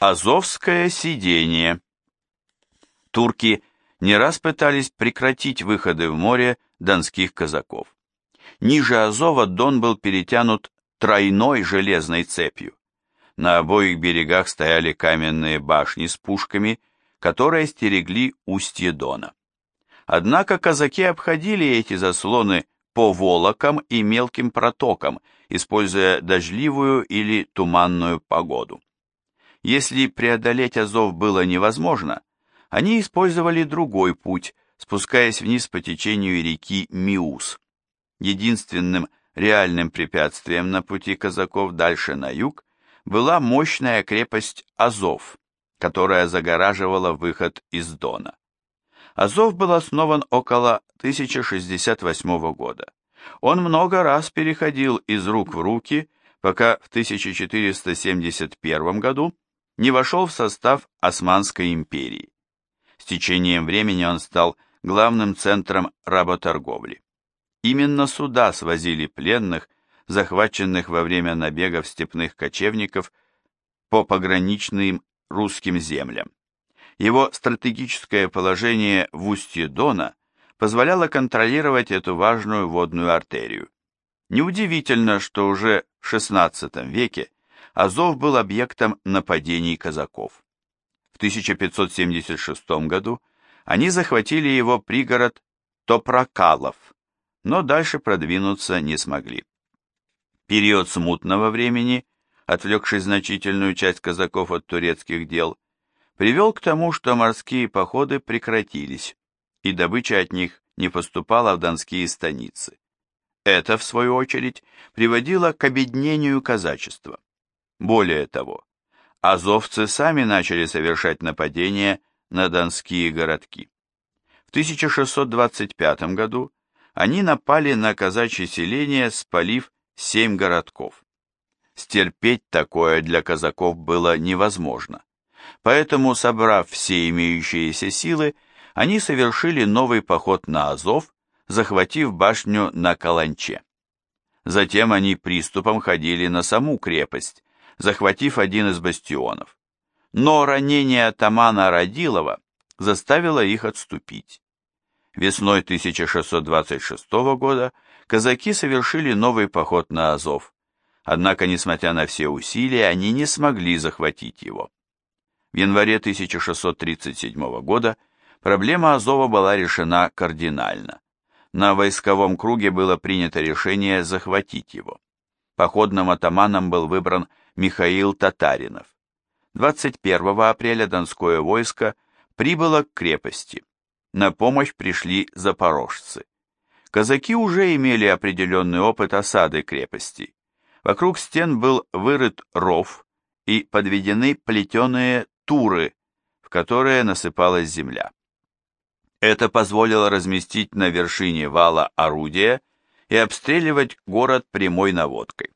Азовское сидение. Турки не раз пытались прекратить выходы в море донских казаков. Ниже Азова Дон был перетянут тройной железной цепью. На обоих берегах стояли каменные башни с пушками, которые стерегли устье Дона. Однако казаки обходили эти заслоны по волокам и мелким протокам, используя дождливую или туманную погоду. Если преодолеть Азов было невозможно, они использовали другой путь, спускаясь вниз по течению реки Миус. Единственным реальным препятствием на пути казаков дальше на юг была мощная крепость Азов, которая загораживала выход из Дона. Азов был основан около 1068 года. Он много раз переходил из рук в руки, пока в 1471 году не вошел в состав Османской империи. С течением времени он стал главным центром работорговли. Именно сюда свозили пленных, захваченных во время набегов степных кочевников по пограничным русским землям. Его стратегическое положение в устье Дона позволяло контролировать эту важную водную артерию. Неудивительно, что уже в XVI веке Азов был объектом нападений казаков. В 1576 году они захватили его пригород Топрокалов, но дальше продвинуться не смогли. Период смутного времени, отвлекший значительную часть казаков от турецких дел, привел к тому, что морские походы прекратились, и добыча от них не поступала в донские станицы. Это, в свою очередь, приводило к обеднению казачества. Более того, азовцы сами начали совершать нападения на донские городки. В 1625 году они напали на казачье селение, спалив семь городков. Стерпеть такое для казаков было невозможно. Поэтому, собрав все имеющиеся силы, они совершили новый поход на Азов, захватив башню на Каланче. Затем они приступом ходили на саму крепость, захватив один из бастионов. Но ранение атамана Радилова заставило их отступить. Весной 1626 года казаки совершили новый поход на Азов, однако, несмотря на все усилия, они не смогли захватить его. В январе 1637 года проблема Азова была решена кардинально. На войсковом круге было принято решение захватить его. Походным атаманом был выбран Михаил Татаринов. 21 апреля Донское войско прибыло к крепости. На помощь пришли запорожцы. Казаки уже имели определенный опыт осады крепости. Вокруг стен был вырыт ров и подведены плетеные туры, в которые насыпалась земля. Это позволило разместить на вершине вала орудия и обстреливать город прямой наводкой.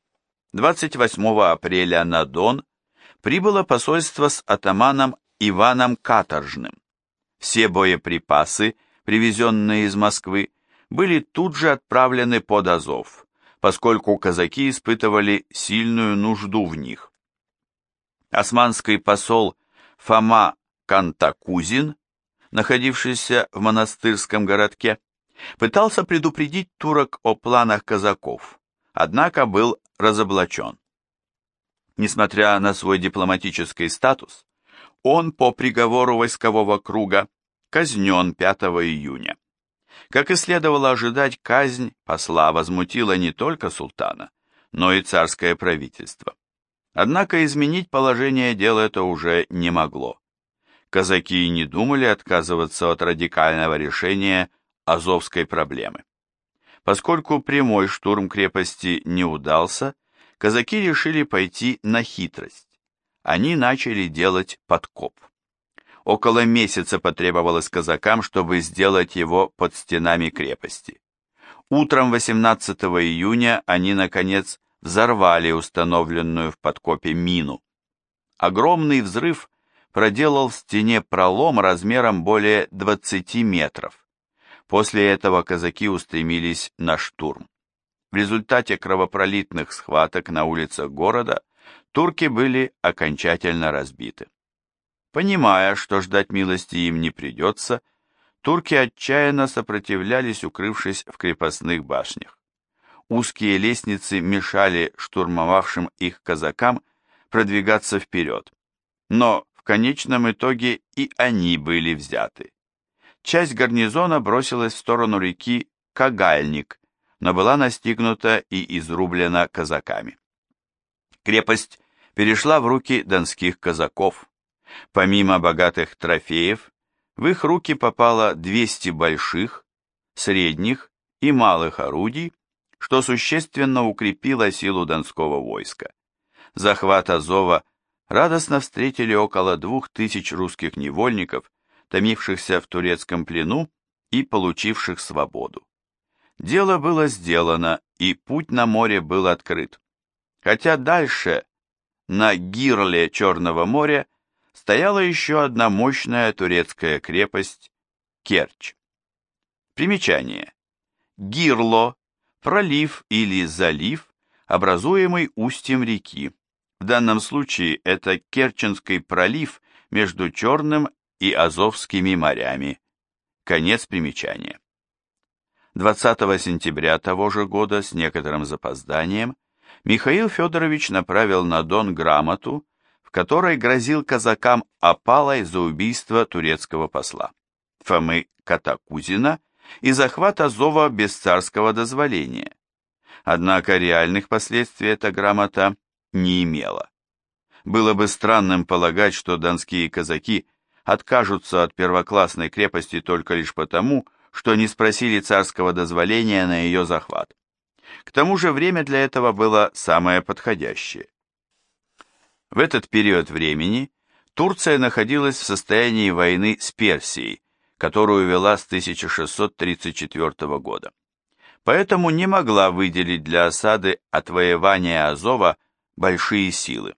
28 апреля на Дон прибыло посольство с атаманом Иваном Каторжным. Все боеприпасы, привезенные из Москвы, были тут же отправлены под Азов, поскольку казаки испытывали сильную нужду в них. Османский посол Фома Кантакузин, находившийся в монастырском городке, пытался предупредить турок о планах казаков, однако был разоблачен. Несмотря на свой дипломатический статус, он по приговору войскового круга казнен 5 июня. Как и следовало ожидать, казнь посла возмутила не только султана, но и царское правительство. Однако изменить положение дел это уже не могло. Казаки не думали отказываться от радикального решения азовской проблемы. Поскольку прямой штурм крепости не удался, казаки решили пойти на хитрость. Они начали делать подкоп. Около месяца потребовалось казакам, чтобы сделать его под стенами крепости. Утром 18 июня они, наконец, взорвали установленную в подкопе мину. Огромный взрыв проделал в стене пролом размером более 20 метров. После этого казаки устремились на штурм. В результате кровопролитных схваток на улицах города турки были окончательно разбиты. Понимая, что ждать милости им не придется, турки отчаянно сопротивлялись, укрывшись в крепостных башнях. Узкие лестницы мешали штурмовавшим их казакам продвигаться вперед. Но в конечном итоге и они были взяты. Часть гарнизона бросилась в сторону реки Кагальник, но была настигнута и изрублена казаками. Крепость перешла в руки донских казаков. Помимо богатых трофеев, в их руки попало 200 больших, средних и малых орудий, что существенно укрепило силу донского войска. Захват Азова радостно встретили около двух тысяч русских невольников, томившихся в турецком плену и получивших свободу. Дело было сделано, и путь на море был открыт. Хотя дальше, на гирле Черного моря, стояла еще одна мощная турецкая крепость Керчь. Примечание. Гирло – пролив или залив, образуемый устьем реки. В данном случае это Керченский пролив между Черным и Азовскими морями. Конец примечания. 20 сентября того же года с некоторым запозданием Михаил Федорович направил на Дон грамоту, в которой грозил казакам опалой за убийство турецкого посла Фомы Катакузина и захват Азова без царского дозволения. Однако реальных последствий эта грамота не имела. Было бы странным полагать, что донские казаки откажутся от первоклассной крепости только лишь потому, что не спросили царского дозволения на ее захват. К тому же время для этого было самое подходящее. В этот период времени Турция находилась в состоянии войны с Персией, которую вела с 1634 года. Поэтому не могла выделить для осады отвоевания Азова большие силы.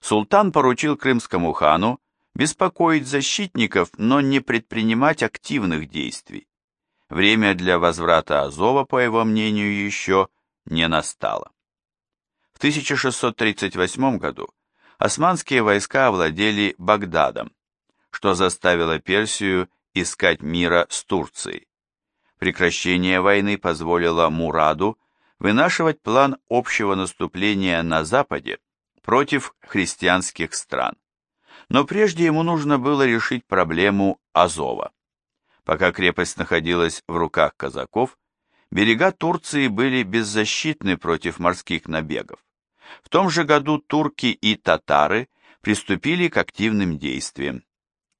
Султан поручил крымскому хану беспокоить защитников, но не предпринимать активных действий. Время для возврата Азова, по его мнению, еще не настало. В 1638 году османские войска овладели Багдадом, что заставило Персию искать мира с Турцией. Прекращение войны позволило Мураду вынашивать план общего наступления на Западе против христианских стран. Но прежде ему нужно было решить проблему Азова. Пока крепость находилась в руках казаков, берега Турции были беззащитны против морских набегов. В том же году турки и татары приступили к активным действиям.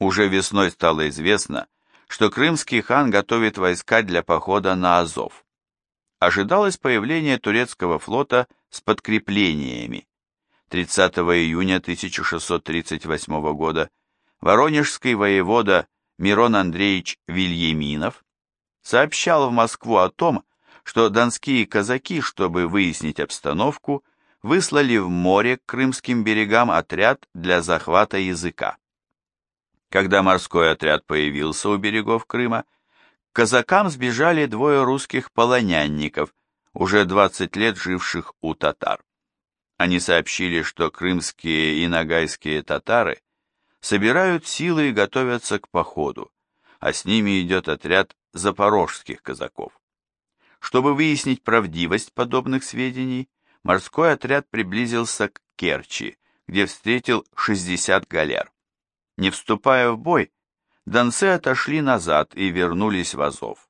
Уже весной стало известно, что крымский хан готовит войска для похода на Азов. Ожидалось появление турецкого флота с подкреплениями. 30 июня 1638 года Воронежский воевода Мирон Андреевич Вильяминов сообщал в Москву о том, что донские казаки, чтобы выяснить обстановку, выслали в море к крымским берегам отряд для захвата языка. Когда морской отряд появился у берегов Крыма, к казакам сбежали двое русских полонянников, уже 20 лет живших у татар. Они сообщили, что крымские и нагайские татары собирают силы и готовятся к походу, а с ними идет отряд запорожских казаков. Чтобы выяснить правдивость подобных сведений, морской отряд приблизился к Керчи, где встретил 60 галер. Не вступая в бой, донцы отошли назад и вернулись в Азов.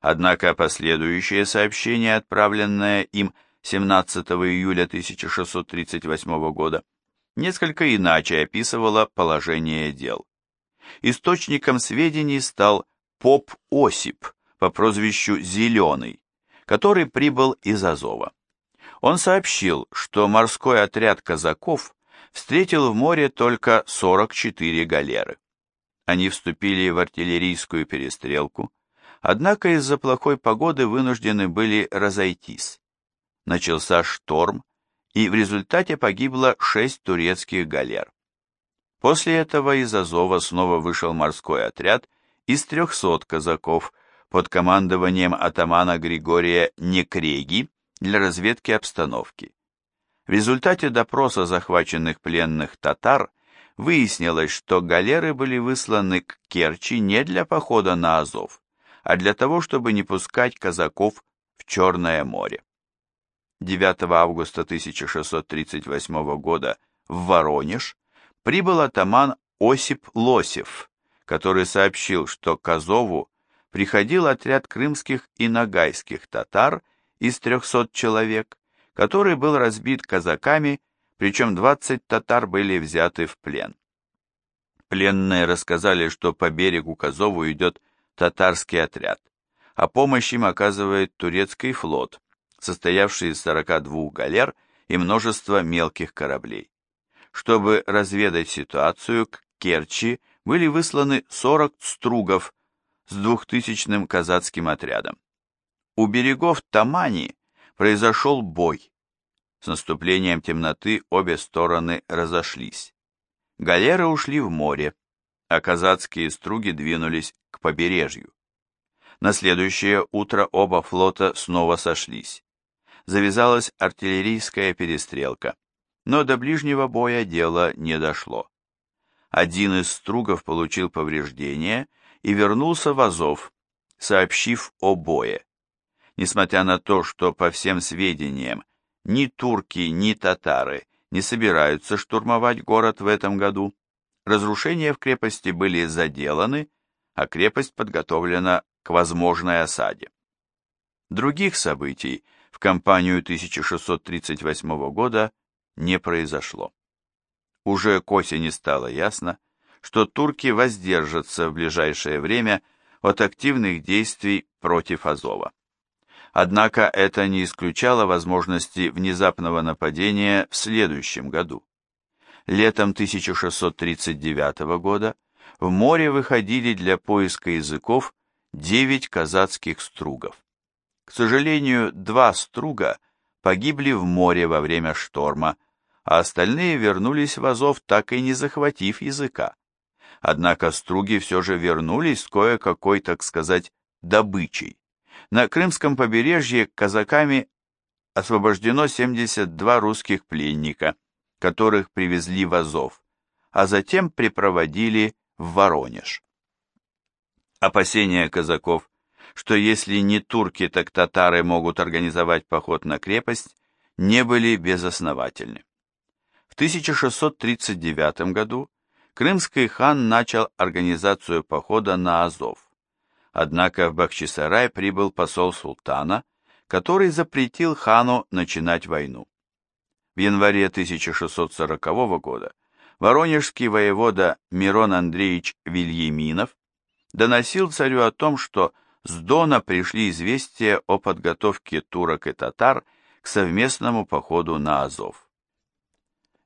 Однако последующее сообщение, отправленное им 17 июля 1638 года, несколько иначе описывало положение дел. Источником сведений стал поп Осип по прозвищу Зеленый, который прибыл из Азова. Он сообщил, что морской отряд казаков встретил в море только 44 галеры. Они вступили в артиллерийскую перестрелку, однако из-за плохой погоды вынуждены были разойтись начался шторм, и в результате погибло шесть турецких галер. После этого из Азова снова вышел морской отряд из 300 казаков под командованием атамана Григория Некреги для разведки обстановки. В результате допроса захваченных пленных татар выяснилось, что галеры были высланы к Керчи не для похода на Азов, а для того, чтобы не пускать казаков в Черное море. 9 августа 1638 года в Воронеж прибыл атаман Осип Лосев, который сообщил, что к Азову приходил отряд крымских и нагайских татар из 300 человек, который был разбит казаками, причем 20 татар были взяты в плен. Пленные рассказали, что по берегу к Азову идет татарский отряд, а помощь им оказывает турецкий флот, состоявший из 42 галер и множества мелких кораблей. Чтобы разведать ситуацию, к Керчи были высланы 40 стругов с двухтысячным казацким отрядом. У берегов Тамани произошел бой. С наступлением темноты обе стороны разошлись. Галеры ушли в море, а казацкие струги двинулись к побережью. На следующее утро оба флота снова сошлись. Завязалась артиллерийская перестрелка, но до ближнего боя дело не дошло. Один из стругов получил повреждения и вернулся в Азов, сообщив о бое. Несмотря на то, что, по всем сведениям, ни турки, ни татары не собираются штурмовать город в этом году, разрушения в крепости были заделаны, а крепость подготовлена к возможной осаде. Других событий в кампанию 1638 года не произошло. Уже к осени стало ясно, что турки воздержатся в ближайшее время от активных действий против Азова. Однако это не исключало возможности внезапного нападения в следующем году. Летом 1639 года в море выходили для поиска языков девять казацких стругов. К сожалению, два струга погибли в море во время шторма, а остальные вернулись в Азов, так и не захватив языка. Однако струги все же вернулись с кое-какой, так сказать, добычей. На Крымском побережье казаками освобождено 72 русских пленника, которых привезли в Азов, а затем припроводили в Воронеж. Опасения казаков, что если не турки, так татары могут организовать поход на крепость, не были безосновательны. В 1639 году крымский хан начал организацию похода на Азов. Однако в Бахчисарай прибыл посол султана, который запретил хану начинать войну. В январе 1640 года воронежский воевода Мирон Андреевич Вильяминов доносил царю о том, что с Дона пришли известия о подготовке турок и татар к совместному походу на Азов.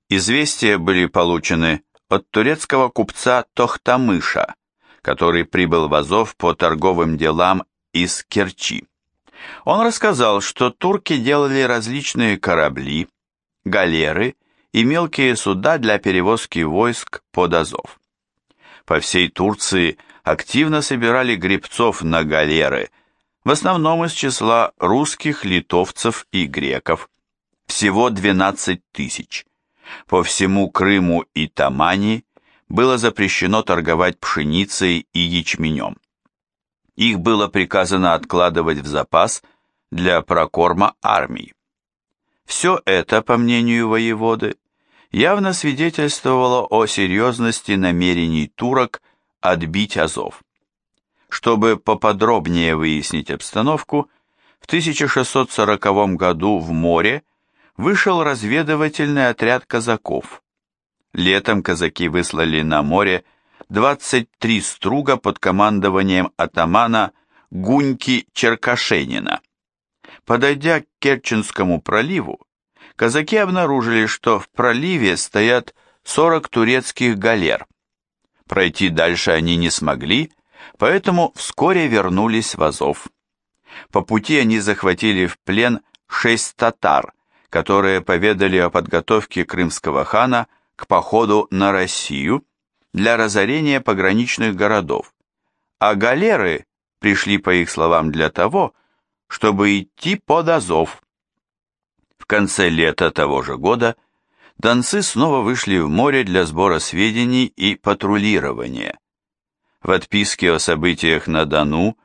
Известия были получены от турецкого купца Тохтамыша, который прибыл в Азов по торговым делам из Керчи. Он рассказал, что турки делали различные корабли, галеры и мелкие суда для перевозки войск под Азов. По всей Турции активно собирали гребцов на галеры, в основном из числа русских, литовцев и греков, всего 12 тысяч. По всему Крыму и Тамани было запрещено торговать пшеницей и ячменем. Их было приказано откладывать в запас для прокорма армии. Все это, по мнению воеводы, явно свидетельствовало о серьезности намерений турок отбить Азов. Чтобы поподробнее выяснить обстановку, в 1640 году в море вышел разведывательный отряд казаков. Летом казаки выслали на море 23 струга под командованием атамана Гуньки Черкашенина. Подойдя к Керченскому проливу, казаки обнаружили, что в проливе стоят 40 турецких галер. Пройти дальше они не смогли, поэтому вскоре вернулись в Азов. По пути они захватили в плен шесть татар, которые поведали о подготовке крымского хана к походу на Россию для разорения пограничных городов, а галеры пришли, по их словам, для того, чтобы идти под Азов. В конце лета того же года донцы снова вышли в море для сбора сведений и патрулирования. В отписке о событиях на Дону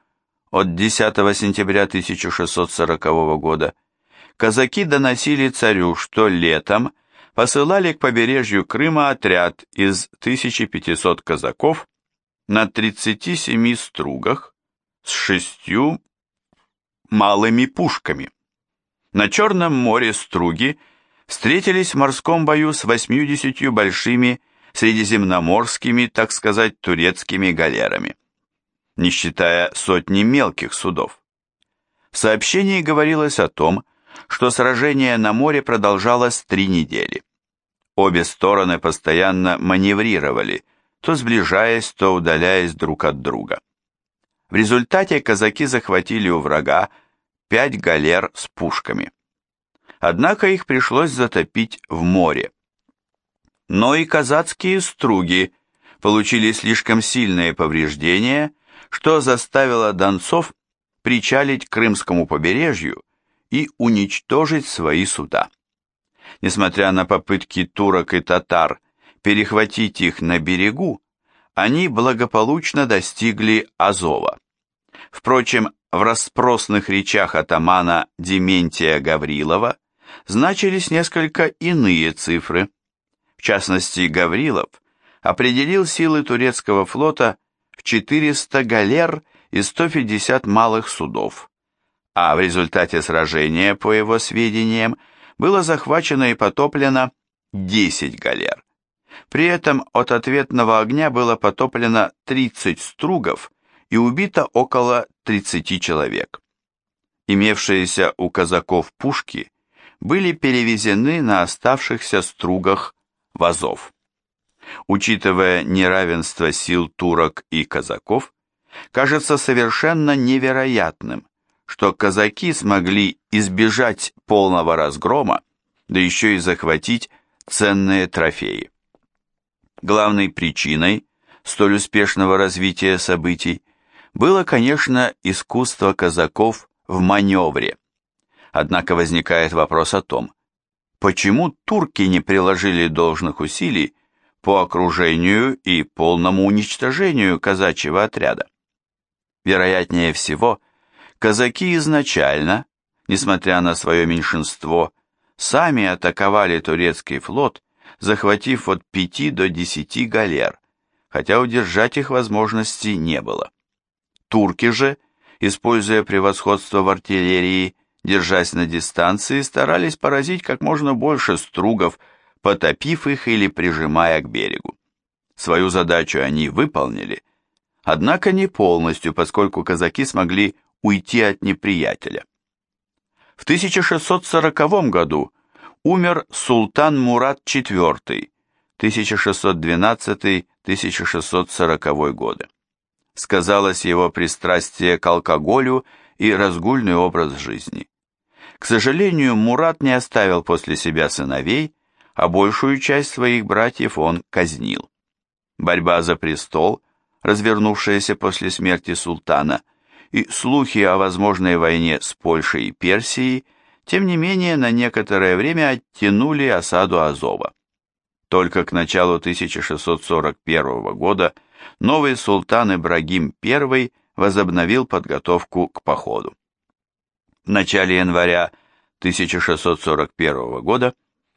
от 10 сентября 1640 года казаки доносили царю, что летом посылали к побережью Крыма отряд из 1500 казаков на 37 стругах с шестью малыми пушками. На Черном море струги встретились в морском бою с 80 большими средиземноморскими, так сказать, турецкими галерами, не считая сотни мелких судов. В сообщении говорилось о том, что сражение на море продолжалось три недели. Обе стороны постоянно маневрировали, то сближаясь, то удаляясь друг от друга. В результате казаки захватили у врага пять галер с пушками. Однако их пришлось затопить в море. Но и казацкие струги получили слишком сильные повреждения, что заставило донцов причалить к крымскому побережью и уничтожить свои суда. Несмотря на попытки турок и татар перехватить их на берегу, они благополучно достигли Азова. Впрочем, в расспросных речах атамана Дементия Гаврилова значились несколько иные цифры. В частности, Гаврилов определил силы турецкого флота в 400 галер и 150 малых судов, а в результате сражения, по его сведениям, было захвачено и потоплено 10 галер. При этом от ответного огня было потоплено 30 стругов и убито около 30 человек. Имевшиеся у казаков пушки были перевезены на оставшихся стругах вазов. Учитывая неравенство сил турок и казаков, кажется совершенно невероятным, что казаки смогли избежать полного разгрома, да еще и захватить ценные трофеи. Главной причиной столь успешного развития событий было, конечно, искусство казаков в маневре. Однако возникает вопрос о том, почему турки не приложили должных усилий по окружению и полному уничтожению казачьего отряда. Вероятнее всего, казаки изначально, несмотря на свое меньшинство, сами атаковали турецкий флот, захватив от 5 до 10 галер, хотя удержать их возможности не было. Турки же, используя превосходство в артиллерии, держась на дистанции, старались поразить как можно больше стругов, потопив их или прижимая к берегу. Свою задачу они выполнили, однако не полностью, поскольку казаки смогли уйти от неприятеля. В 1640 году умер султан Мурат IV, 1612-1640 годы. Сказалось его пристрастие к алкоголю и разгульный образ жизни. К сожалению, Мурат не оставил после себя сыновей, а большую часть своих братьев он казнил. Борьба за престол, развернувшаяся после смерти султана, и слухи о возможной войне с Польшей и Персией, тем не менее, на некоторое время оттянули осаду Азова. Только к началу 1641 года новый султан Ибрагим I возобновил подготовку к походу. В начале января 1641 года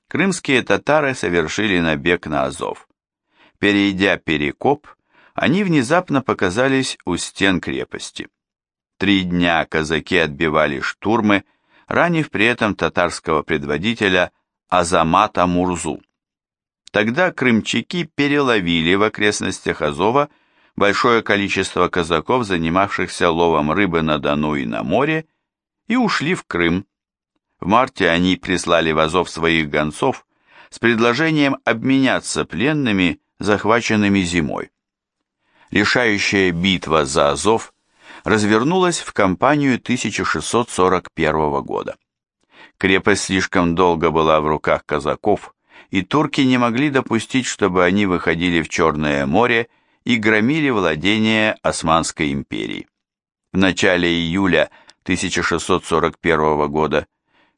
крымские татары совершили набег на Азов. Перейдя Перекоп, они внезапно показались у стен крепости. Три дня казаки отбивали штурмы, ранив при этом татарского предводителя Азамата Мурзу. Тогда крымчаки переловили в окрестностях Азова большое количество казаков, занимавшихся ловом рыбы на Дону и на море, и ушли в Крым. В марте они прислали в Азов своих гонцов с предложением обменяться пленными, захваченными зимой. Решающая битва за Азов развернулась в кампанию 1641 года. Крепость слишком долго была в руках казаков, и турки не могли допустить, чтобы они выходили в Черное море и громили владения Османской империи. В начале июля 1641 года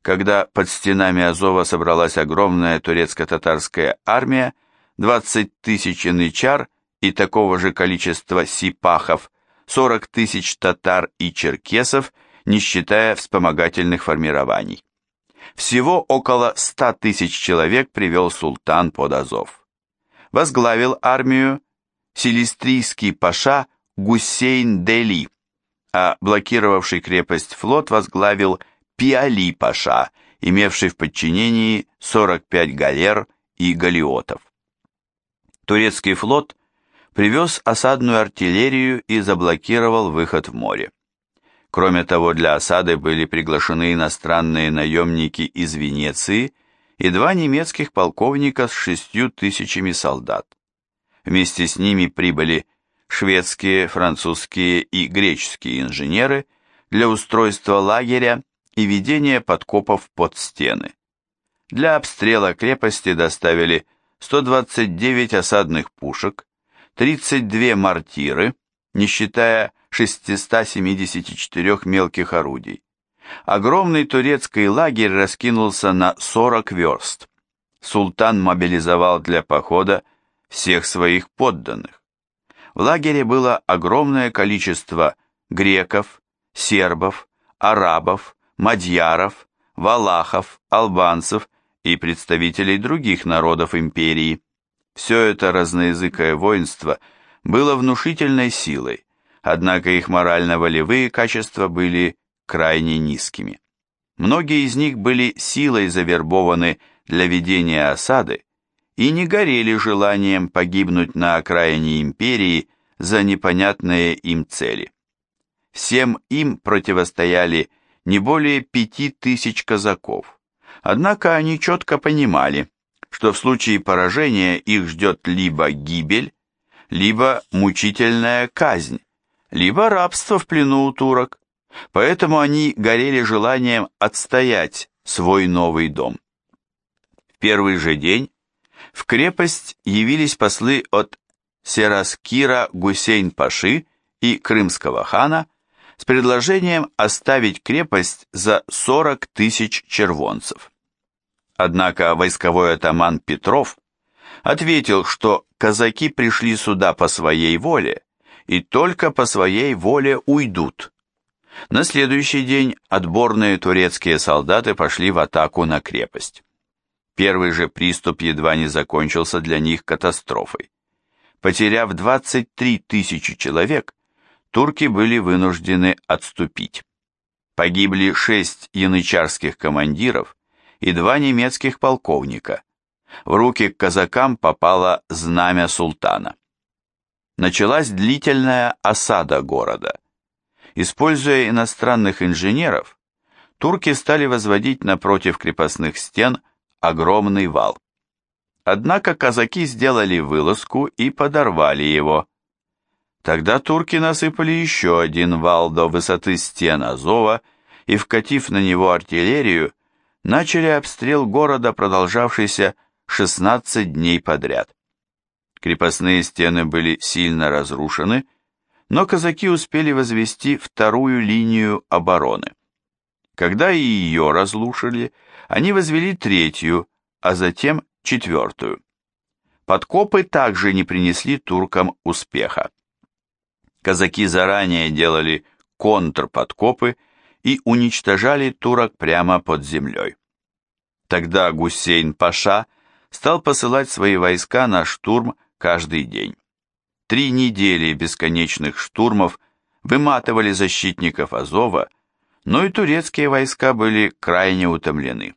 когда под стенами Азова собралась огромная турецко-татарская армия, 20 тысяч янычар и такого же количества сипахов, 40 тысяч татар и черкесов, не считая вспомогательных формирований. Всего около 100 тысяч человек привел султан под Азов. Возглавил армию силистрийский паша Гусейн Дели, а блокировавший крепость флот возглавил Пиали паша, имевший в подчинении 45 галер и галиотов. Турецкий флот привез осадную артиллерию и заблокировал выход в море. Кроме того, для осады были приглашены иностранные наемники из Венеции и два немецких полковника с шестью тысячами солдат. Вместе с ними прибыли шведские, французские и греческие инженеры для устройства лагеря и ведения подкопов под стены. Для обстрела крепости доставили 129 осадных пушек, 32 мортиры, не считая 674 мелких орудий. Огромный турецкий лагерь раскинулся на 40 верст. Султан мобилизовал для похода всех своих подданных. В лагере было огромное количество греков, сербов, арабов, мадьяров, валахов, албанцев и представителей других народов империи. Все это разноязыкое воинство было внушительной силой, однако их морально-волевые качества были крайне низкими. Многие из них были силой завербованы для ведения осады и не горели желанием погибнуть на окраине империи за непонятные им цели. Всем им противостояли не более пяти тысяч казаков, однако они четко понимали, что в случае поражения их ждет либо гибель, либо мучительная казнь, либо рабство в плену у турок, поэтому они горели желанием отстоять свой новый дом. В первый же день в крепость явились послы от Сераскира Гусейн-Паши и Крымского хана с предложением оставить крепость за 40 тысяч червонцев. Однако войсковой атаман Петров ответил, что казаки пришли сюда по своей воле и только по своей воле уйдут. На следующий день отборные турецкие солдаты пошли в атаку на крепость. Первый же приступ едва не закончился для них катастрофой. Потеряв 23 тысячи человек, турки были вынуждены отступить. Погибли шесть янычарских командиров и два немецких полковника. В руки к казакам попало знамя султана. Началась длительная осада города. Используя иностранных инженеров, турки стали возводить напротив крепостных стен огромный вал. Однако казаки сделали вылазку и подорвали его. Тогда турки насыпали еще один вал до высоты стен Азова и, вкатив на него артиллерию, начали обстрел города, продолжавшийся 16 дней подряд. Крепостные стены были сильно разрушены, но казаки успели возвести вторую линию обороны. Когда и ее разрушили, они возвели третью, а затем четвертую. Подкопы также не принесли туркам успеха. Казаки заранее делали контрподкопы и уничтожали турок прямо под землей. Тогда Гусейн-Паша стал посылать свои войска на штурм каждый день. Три недели бесконечных штурмов выматывали защитников Азова, но и турецкие войска были крайне утомлены.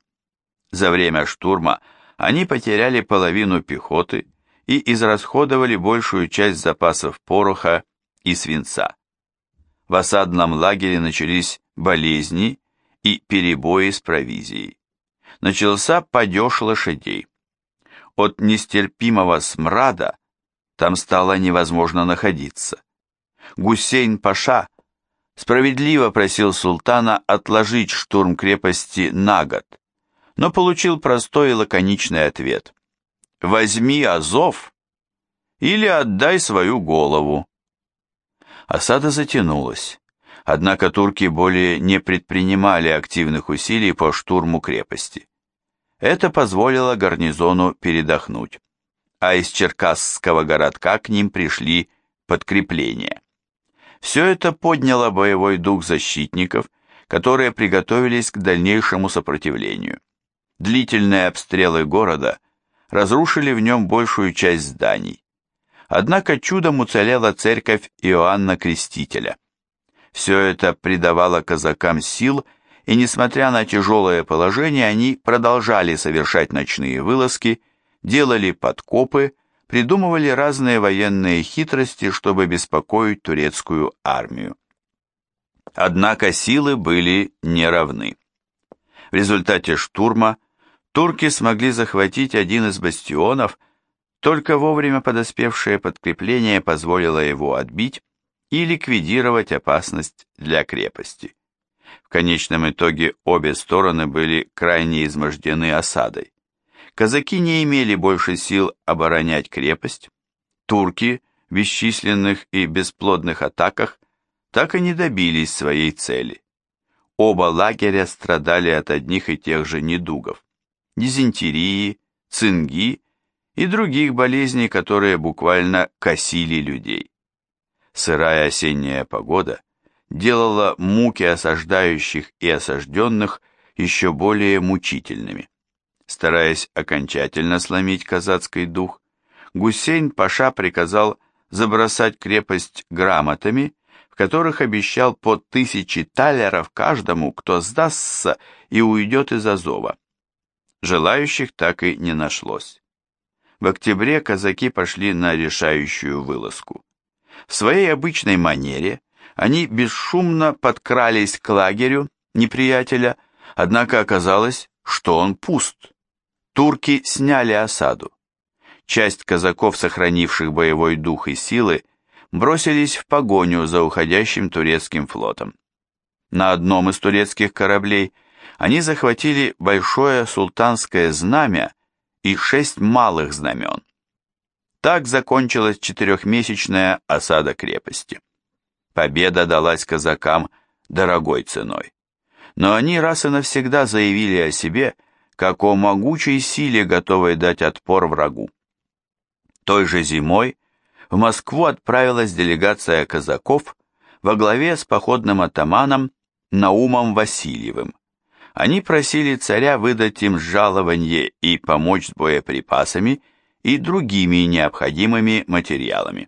За время штурма они потеряли половину пехоты и израсходовали большую часть запасов пороха и свинца. В осадном лагере начались болезни и перебои с провизией. Начался падеж лошадей. От нестерпимого смрада там стало невозможно находиться. Гусейн-паша справедливо просил султана отложить штурм крепости на год, но получил простой и лаконичный ответ. «Возьми Азов или отдай свою голову». Осада затянулась. Однако турки более не предпринимали активных усилий по штурму крепости. Это позволило гарнизону передохнуть, а из Черкасского городка к ним пришли подкрепления. Все это подняло боевой дух защитников, которые приготовились к дальнейшему сопротивлению. Длительные обстрелы города разрушили в нем большую часть зданий. Однако чудом уцелела церковь Иоанна Крестителя – все это придавало казакам сил, и несмотря на тяжелое положение, они продолжали совершать ночные вылазки, делали подкопы, придумывали разные военные хитрости, чтобы беспокоить турецкую армию. Однако силы были неравны. В результате штурма турки смогли захватить один из бастионов, только вовремя подоспевшее подкрепление позволило его отбить, и ликвидировать опасность для крепости. В конечном итоге обе стороны были крайне измождены осадой. Казаки не имели больше сил оборонять крепость. Турки в бесчисленных и бесплодных атаках так и не добились своей цели. Оба лагеря страдали от одних и тех же недугов – дизентерии, цинги и других болезней, которые буквально косили людей. Сырая осенняя погода делала муки осаждающих и осажденных еще более мучительными. Стараясь окончательно сломить казацкий дух, Гусейн Паша приказал забросать крепость грамотами, в которых обещал по тысяче талеров каждому, кто сдастся и уйдет из Азова. Желающих так и не нашлось. В октябре казаки пошли на решающую вылазку. В своей обычной манере они бесшумно подкрались к лагерю неприятеля, однако оказалось, что он пуст. Турки сняли осаду. Часть казаков, сохранивших боевой дух и силы, бросились в погоню за уходящим турецким флотом. На одном из турецких кораблей они захватили большое султанское знамя и шесть малых знамен. Так закончилась четырехмесячная осада крепости. Победа далась казакам дорогой ценой. Но они раз и навсегда заявили о себе, как о могучей силе, готовой дать отпор врагу. Той же зимой в Москву отправилась делегация казаков во главе с походным атаманом Наумом Васильевым. Они просили царя выдать им жалование и помочь с боеприпасами и другими необходимыми материалами.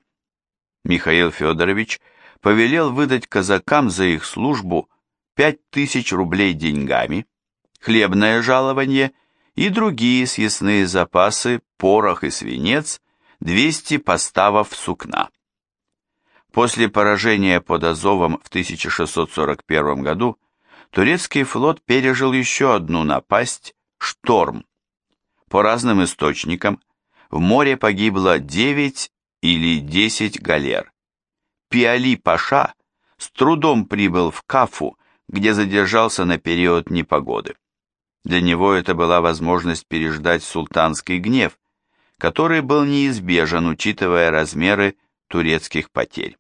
Михаил Федорович повелел выдать казакам за их службу 5000 рублей деньгами, хлебное жалование и другие съестные запасы, порох и свинец, 200 поставов сукна. После поражения под Азовом в 1641 году турецкий флот пережил еще одну напасть – шторм. По разным источникам, в море погибло 9 или 10 галер. Пиали Паша с трудом прибыл в Кафу, где задержался на период непогоды. Для него это была возможность переждать султанский гнев, который был неизбежен, учитывая размеры турецких потерь.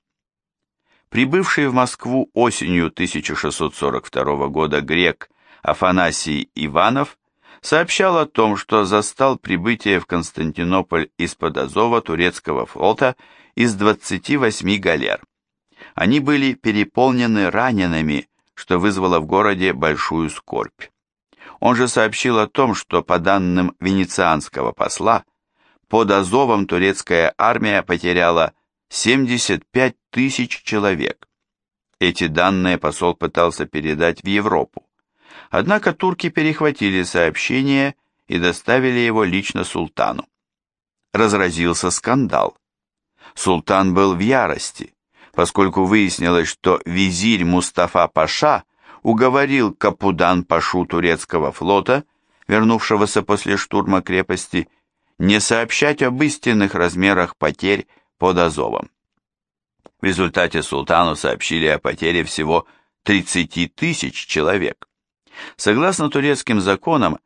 Прибывший в Москву осенью 1642 года грек Афанасий Иванов сообщал о том, что застал прибытие в Константинополь из-под Азова турецкого флота из 28 галер. Они были переполнены ранеными, что вызвало в городе большую скорбь. Он же сообщил о том, что по данным венецианского посла, под Азовом турецкая армия потеряла 75 тысяч человек. Эти данные посол пытался передать в Европу. Однако турки перехватили сообщение и доставили его лично султану. Разразился скандал. Султан был в ярости, поскольку выяснилось, что визирь Мустафа Паша уговорил Капудан Пашу турецкого флота, вернувшегося после штурма крепости, не сообщать об истинных размерах потерь под Азовом. В результате султану сообщили о потере всего 30 тысяч человек. Согласно турецким законам,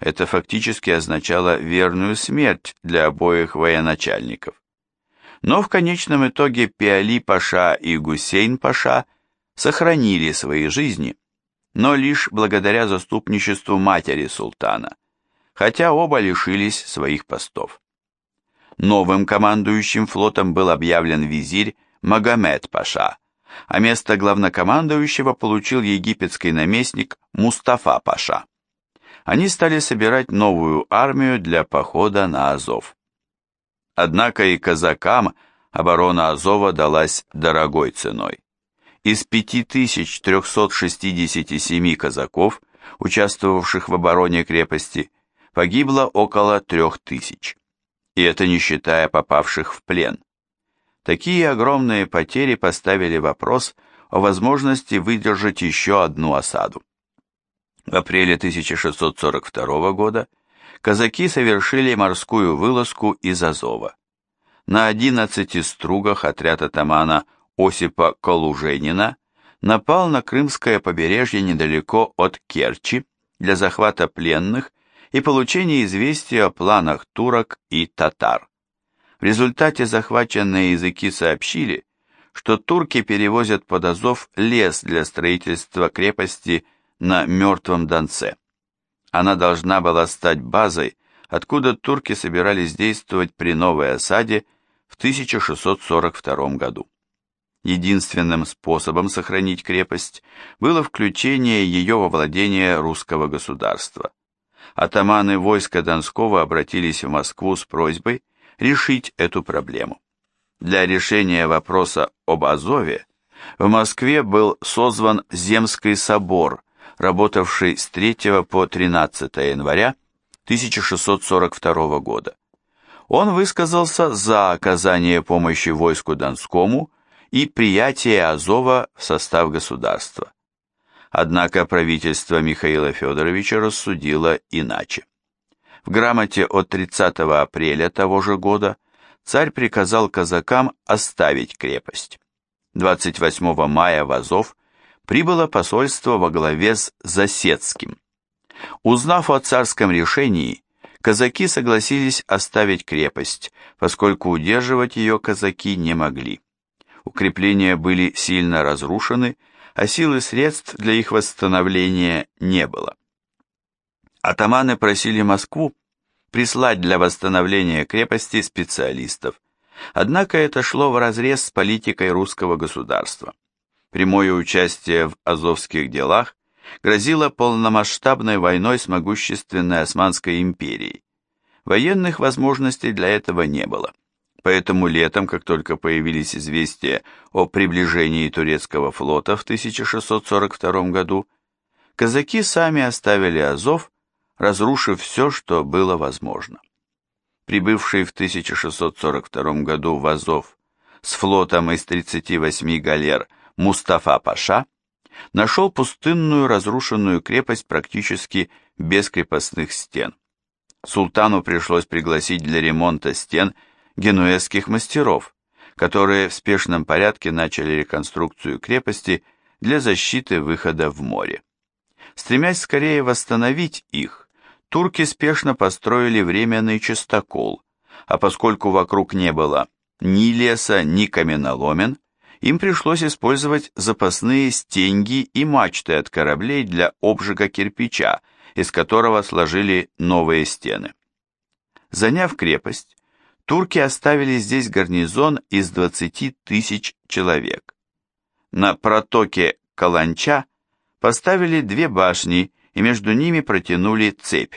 это фактически означало верную смерть для обоих военачальников. Но в конечном итоге Пиали Паша и Гусейн Паша сохранили свои жизни, но лишь благодаря заступничеству матери султана, хотя оба лишились своих постов. Новым командующим флотом был объявлен визирь Магомед Паша, а место главнокомандующего получил египетский наместник Мустафа Паша. Они стали собирать новую армию для похода на Азов. Однако и казакам оборона Азова далась дорогой ценой. Из 5367 казаков, участвовавших в обороне крепости, погибло около 3000, и это не считая попавших в плен. Такие огромные потери поставили вопрос о возможности выдержать еще одну осаду. В апреле 1642 года казаки совершили морскую вылазку из Азова. На 11 стругах отряд атамана Осипа Колуженина напал на крымское побережье недалеко от Керчи для захвата пленных и получения известия о планах турок и татар. В результате захваченные языки сообщили, что турки перевозят под Азов лес для строительства крепости на Мертвом Донце. Она должна была стать базой, откуда турки собирались действовать при новой осаде в 1642 году. Единственным способом сохранить крепость было включение ее во владение русского государства. Атаманы войска Донского обратились в Москву с просьбой решить эту проблему. Для решения вопроса об Азове в Москве был созван Земский собор, работавший с 3 по 13 января 1642 года. Он высказался за оказание помощи войску Донскому и приятие Азова в состав государства. Однако правительство Михаила Федоровича рассудило иначе. В грамоте от 30 апреля того же года царь приказал казакам оставить крепость. 28 мая в Азов прибыло посольство во главе с Засецким. Узнав о царском решении, казаки согласились оставить крепость, поскольку удерживать ее казаки не могли. Укрепления были сильно разрушены, а сил и средств для их восстановления не было. Атаманы просили Москву прислать для восстановления крепости специалистов, однако это шло вразрез с политикой русского государства. Прямое участие в азовских делах грозило полномасштабной войной с могущественной Османской империей. Военных возможностей для этого не было. Поэтому летом, как только появились известия о приближении турецкого флота в 1642 году, казаки сами оставили Азов разрушив все, что было возможно. Прибывший в 1642 году в Азов с флотом из 38 галер Мустафа Паша нашел пустынную разрушенную крепость практически без крепостных стен. Султану пришлось пригласить для ремонта стен генуэзских мастеров, которые в спешном порядке начали реконструкцию крепости для защиты выхода в море. Стремясь скорее восстановить их, турки спешно построили временный частокол, а поскольку вокруг не было ни леса, ни каменоломен, им пришлось использовать запасные стенги и мачты от кораблей для обжига кирпича, из которого сложили новые стены. Заняв крепость, турки оставили здесь гарнизон из 20 тысяч человек. На протоке Каланча поставили две башни и между ними протянули цепь.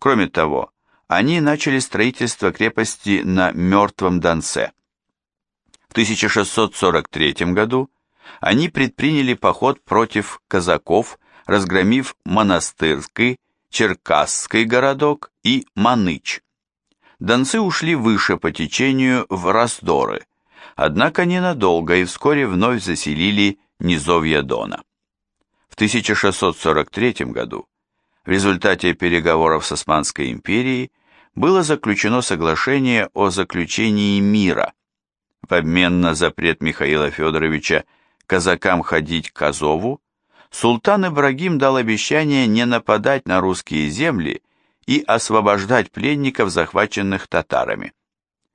Кроме того, они начали строительство крепости на Мертвом Донце. В 1643 году они предприняли поход против казаков, разгромив Монастырский, Черкасский городок и Маныч. Донцы ушли выше по течению в Раздоры, однако ненадолго и вскоре вновь заселили низовья Дона. В 1643 году в результате переговоров с Османской империей было заключено соглашение о заключении мира. В обмен на запрет Михаила Федоровича казакам ходить к Азову, султан Ибрагим дал обещание не нападать на русские земли и освобождать пленников, захваченных татарами.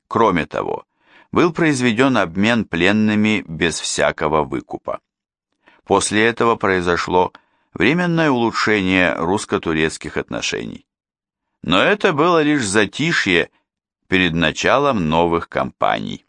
Кроме того, был произведен обмен пленными без всякого выкупа. После этого произошло временное улучшение русско-турецких отношений. Но это было лишь затишье перед началом новых кампаний.